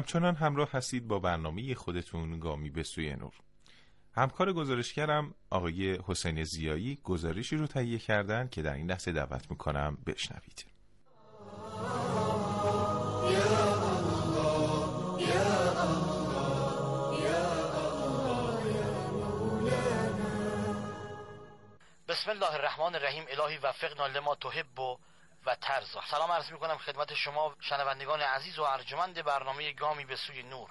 همچنان همراه هستید با برنامه خودتون گامی به سوی نور. همکار گزارشگرم آقای حسین زیایی گزارشی رو تهیه کردن که در این لحظه دعوت می‌کنم بشنوید. بسم الله الرحمن الرحیم الهی وفقنا لما تحب. و و ترزا سلام عرض می کنم خدمت شما شنوندگان عزیز و ارجمند برنامه گامی به سوی نور.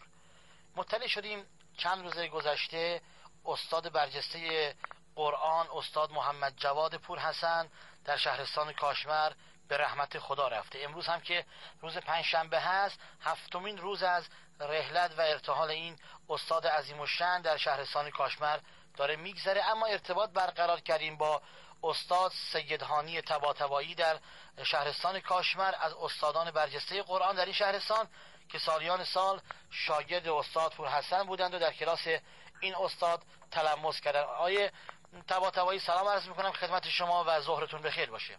مطلع شدیم چند روز گذشته استاد برجسته قرآن استاد محمد جواد پور حسن در شهرستان کاشمر به رحمت خدا رفته. امروز هم که روز پنجشنبه هست هفتمین روز از رحلت و ارتحال این استاد عظیم و در شهرستان کاشمر داره میگذره اما ارتباط برقرار کردیم با استاد سیدهانی تباتبایی در شهرستان کاشمر از استادان برجسته قرآن در این شهرستان که سالیان سال شاگرد استاد پور حسن بودند و در کلاس این استاد تلمس کردن آیه تباتبایی سلام عرض می‌کنم خدمت شما و ظهرتون بخیر باشه.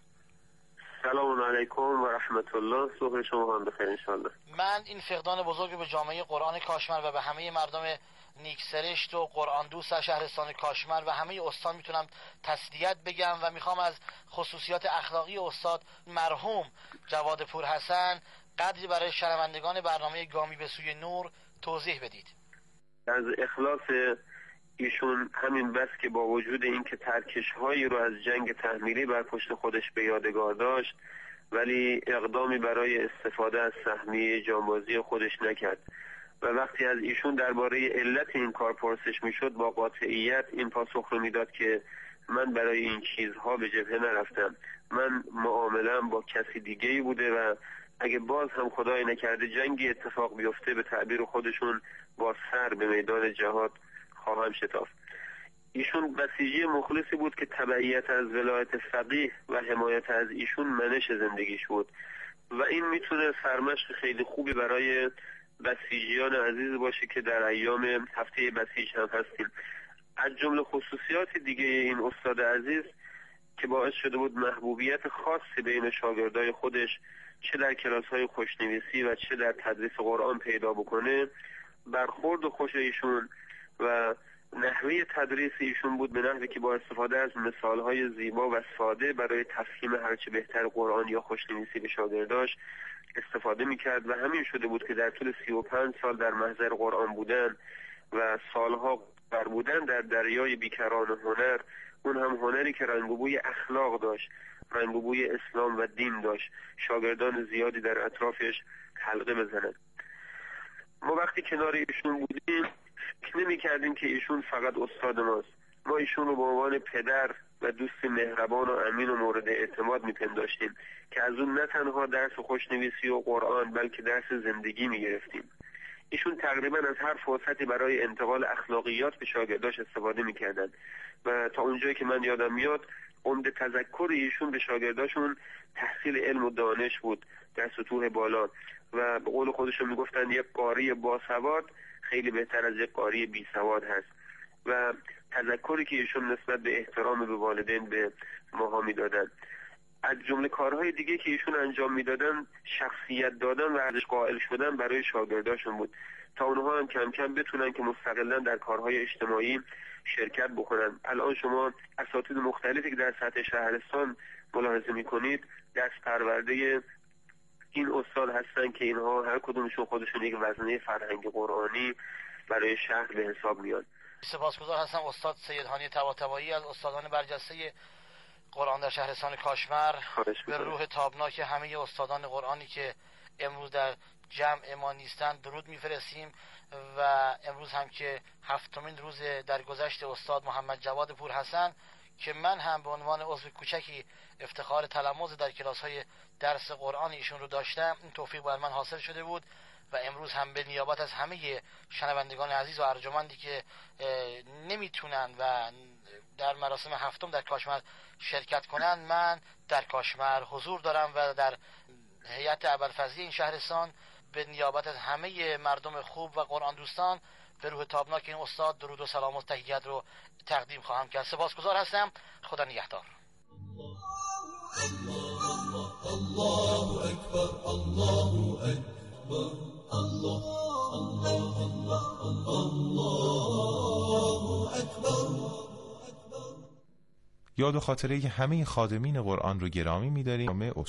سلام علیکم و رحمت الله صبح شما هم بخیر انشالله من این فقدان بزرگ به جامعه قرآن کاشمر و به همه مردم نیکسرشت و قرآن دوست شهرستان کاشمر و همه استان می‌تونم تسلیت بگم و می‌خوام از خصوصیات اخلاقی استاد مرحوم جواد پور حسن قدری برای شنوندگان برنامه گامی به سوی نور توضیح بدید. از اخلاص ایشون همین بس که با وجود اینکه ترکش هایی رو از جنگ تحمیلی بر پشت خودش به یادگار داشت ولی اقدامی برای استفاده از سهمیه جانبازی خودش نکرد. و وقتی از ایشون درباره علت این کار پرسش می‌شد با قاطعیت این پاسخ رو می‌داد که من برای این چیزها به جبهه نرفتم. من معاملم با کسی دیگه ای بوده و اگه باز هم خدای نکرده جنگی اتفاق بیفته به تعبیر خودشون با سر به میدان جهاد خواهم شتافت. ایشون بسیجی مخلصی بود که تبعیت از ولایت فقیه و حمایت از ایشون منش زندگیش بود. و این می‌تونه سرمشق خیلی خوبی برای بسیجیان عزیز باشه که در ایام هفته بسیج هم هستیم. از جمله خصوصیات دیگه این استاد عزیز که باعث شده بود محبوبیت خاصی بین شاگردای خودش چه در کلاس های خوشنویسی و چه در تدریس قرآن پیدا بکنه برخورد خوش ایشون و نحوه تدریس ایشون بود به نحوی که با استفاده از مثالهای زیبا و ساده برای تفهیم هرچه بهتر قرآن یا خوشنویسی به شاگرداش استفاده می‌کرد و همین شده بود که در طول سی و پنج سال در محضر قرآن بودن و سالها بر بودن در دریای بیکران هنر اون هم هنری که رنگ بوی اخلاق داشت رنگ بوی اسلام و دین داشت. شاگردان زیادی در اطرافش حلقه بزنند ما وقتی کنار ایشون بودیم فکر نمی کردیم که ایشون فقط استاد ماست. ما ایشون رو به عنوان پدر و دوست مهربان و امین و مورد اعتماد میپنداشتیم که از اون نه تنها درس خوشنویسی و قرآن بلکه درس زندگی می‌گرفتیم. ایشون تقریبا از هر فرصتی برای انتقال اخلاقیات به شاگرداش استفاده می‌کردند. و تا اونجایی که من یادم میاد عمد تذکر ایشون به شاگرداشون تحصیل علم و دانش بود در سطوح بالا. و به قول خودشون می‌گفتن یک قاری باسواد خیلی بهتر از یک قاری بی سواد هست و تذکری که ایشون نسبت به احترام به والدین به ماها می‌دادن. از جمله کارهای دیگه که ایشون انجام می‌دادن شخصیت دادن و ارزش قائل شدن برای شاگرداشون بود. تا اونها هم کم کم بتونن که مستقلا در کارهای اجتماعی شرکت بکنن. الان شما اساتید مختلفی که در سطح شهرستان ملاحظه می‌کنید دست پرورده این استاد هستن که اینها هر کدومشون خودشون یک وزنه فرهنگ قرآنی برای شهر به حساب میاد. سپاسگزار هستم استاد سید هانی تباتبایی از استادان برجسته قرآن در شهرستان کاشمر. به روح تابناک همه استادان قرآنی که امروز در جمع ما نیستند درود میفرستیم و امروز هم که هفتمین روز در گذشت استاد محمد جواد پور حسن که من هم به عنوان عضو کوچکی افتخار تلموز در کلاس های درس قرآن ایشون رو داشتم این توفیق بر من حاصل شده بود و امروز هم به نیابت از همه شنوندگان عزیز و ارجمندی که نمی‌تونن و در مراسم هفتم در کاشمر شرکت کنند من در کاشمر حضور دارم و در هیئت ابرفضلی این شهرستان به نیابت از همه مردم خوب و قرآن دوستان به روح تابناک این استاد درود و سلام و تحییت رو تقدیم خواهم کرد. سپاسگزار هستم. خدا نگهدار. الله اکبر الله اکبر الله یاد و خاطره همه خادمین قرآن رو گرامی می‌داریم